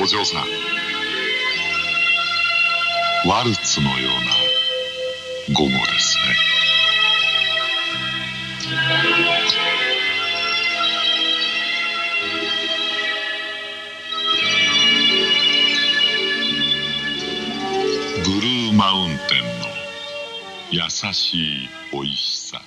お嬢さんワルツのような午後ですねブルーマウンテンの優しい美味しさ。